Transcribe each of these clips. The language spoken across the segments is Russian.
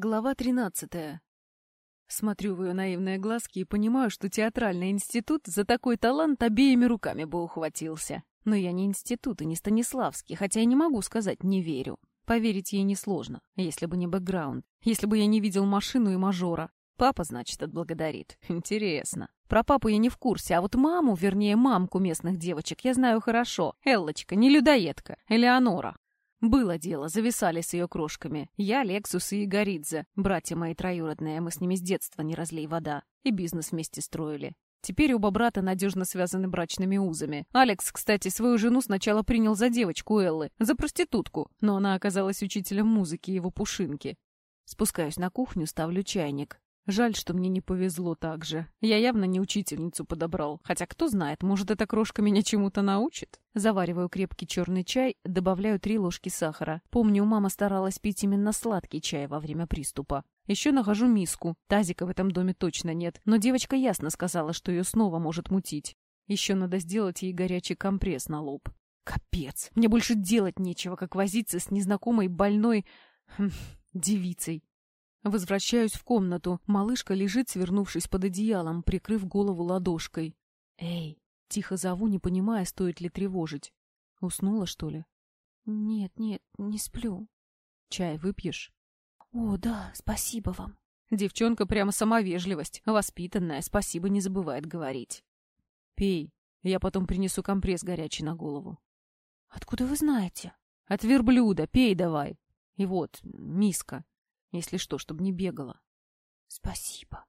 Глава тринадцатая. Смотрю в ее наивные глазки и понимаю, что театральный институт за такой талант обеими руками бы ухватился. Но я не институт и не Станиславский, хотя я не могу сказать «не верю». Поверить ей несложно, если бы не бэкграунд, если бы я не видел машину и мажора. Папа, значит, отблагодарит. Интересно. Про папу я не в курсе, а вот маму, вернее, мамку местных девочек, я знаю хорошо. Эллочка, не людоедка, Элеонора. Было дело, зависали с ее крошками. Я, Лексус и Игоридзе, братья мои троюродные, мы с ними с детства не разлей вода. И бизнес вместе строили. Теперь оба брата надежно связаны брачными узами. Алекс, кстати, свою жену сначала принял за девочку Эллы, за проститутку, но она оказалась учителем музыки его пушинки. Спускаюсь на кухню, ставлю чайник. Жаль, что мне не повезло так же. Я явно не учительницу подобрал. Хотя, кто знает, может, эта крошка меня чему-то научит? Завариваю крепкий черный чай, добавляю три ложки сахара. Помню, мама старалась пить именно сладкий чай во время приступа. Еще нахожу миску. Тазика в этом доме точно нет, но девочка ясно сказала, что ее снова может мутить. Еще надо сделать ей горячий компресс на лоб. Капец, мне больше делать нечего, как возиться с незнакомой больной... Хм, девицей. Возвращаюсь в комнату. Малышка лежит, свернувшись под одеялом, прикрыв голову ладошкой. «Эй!» — тихо зову, не понимая, стоит ли тревожить. Уснула, что ли? «Нет, нет, не сплю». «Чай выпьешь?» «О, да, спасибо вам». Девчонка прямо сама вежливость, воспитанная, спасибо не забывает говорить. «Пей, я потом принесу компресс горячий на голову». «Откуда вы знаете?» «От верблюда, пей давай. И вот, миска. Если что, чтобы не бегала. Спасибо.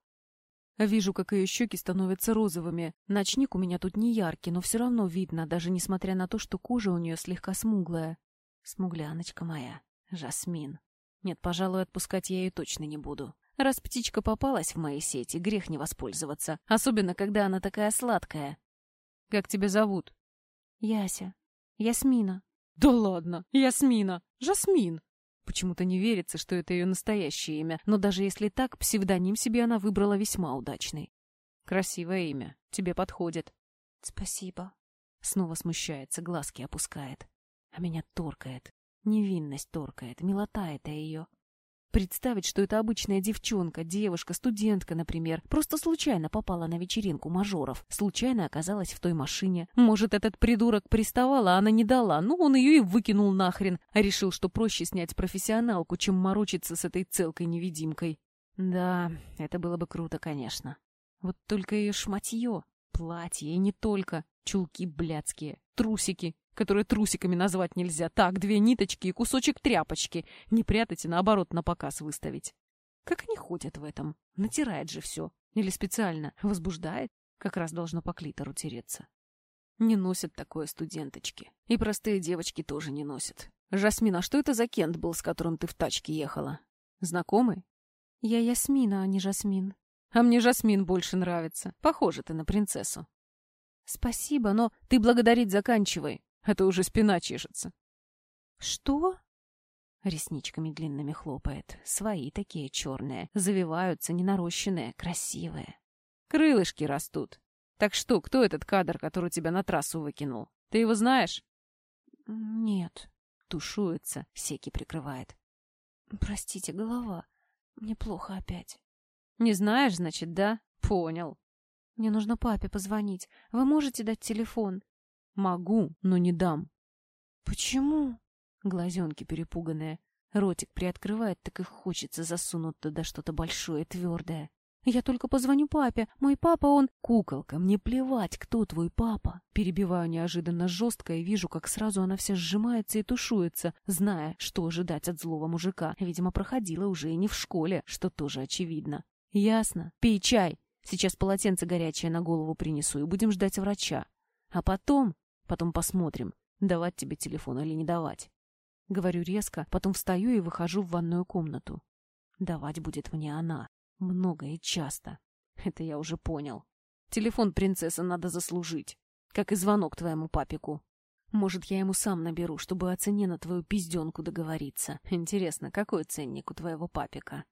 Вижу, как ее щеки становятся розовыми. Ночник у меня тут не яркий, но все равно видно, даже несмотря на то, что кожа у нее слегка смуглая. Смугляночка моя. Жасмин. Нет, пожалуй, отпускать я ее точно не буду. Раз птичка попалась в мои сети, грех не воспользоваться. Особенно, когда она такая сладкая. Как тебя зовут? Яся. Ясмина. Да ладно, Ясмина. Жасмин. Почему-то не верится, что это ее настоящее имя, но даже если так, псевдоним себе она выбрала весьма удачный. Красивое имя, тебе подходит. Спасибо. Снова смущается, глазки опускает. А меня торкает. Невинность торкает, милота это ее. Представить, что это обычная девчонка, девушка, студентка, например, просто случайно попала на вечеринку мажоров, случайно оказалась в той машине. Может, этот придурок приставал, а она не дала, ну он ее и выкинул нахрен, а решил, что проще снять профессионалку, чем морочиться с этой целкой-невидимкой. Да, это было бы круто, конечно. Вот только ее шматье, платье и не только, чулки блядские, трусики, которые трусиками назвать нельзя. Так, две ниточки и кусочек тряпочки. Не прятать и наоборот на показ выставить. Как они ходят в этом? Натирает же все. Или специально возбуждает? Как раз должно по клитору тереться. Не носят такое студенточки. И простые девочки тоже не носят. Жасмин, а что это за Кент был, с которым ты в тачке ехала? Знакомый? Я Ясмина, а не Жасмин. А мне Жасмин больше нравится. Похожа ты на принцессу. Спасибо, но ты благодарить заканчивай. А то уже спина чешется. Что? Ресничками длинными хлопает. Свои такие черные. Завиваются, ненарощенные, красивые. Крылышки растут. Так что, кто этот кадр, который тебя на трассу выкинул? Ты его знаешь? Нет. Тушуется, секи прикрывает. Простите, голова. Мне плохо опять. Не знаешь, значит, да? Понял. Мне нужно папе позвонить. Вы можете дать телефон? Могу, но не дам. Почему? Глазенки перепуганные. Ротик приоткрывает, так и хочется засунуть туда что-то большое, твердое. Я только позвоню папе. Мой папа, он... Куколка, мне плевать, кто твой папа. Перебиваю неожиданно жестко и вижу, как сразу она вся сжимается и тушуется, зная, что ожидать от злого мужика. Видимо, проходила уже и не в школе, что тоже очевидно. Ясно. Пей чай. Сейчас полотенце горячее на голову принесу и будем ждать врача. А потом... Потом посмотрим, давать тебе телефон или не давать. Говорю резко, потом встаю и выхожу в ванную комнату. Давать будет мне она. Много и часто. Это я уже понял. Телефон принцессы надо заслужить. Как и звонок твоему папику. Может, я ему сам наберу, чтобы о цене на твою пизденку договориться. Интересно, какой ценник у твоего папика?